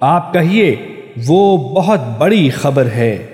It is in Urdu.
آپ کہیے وہ بہت بڑی خبر ہے۔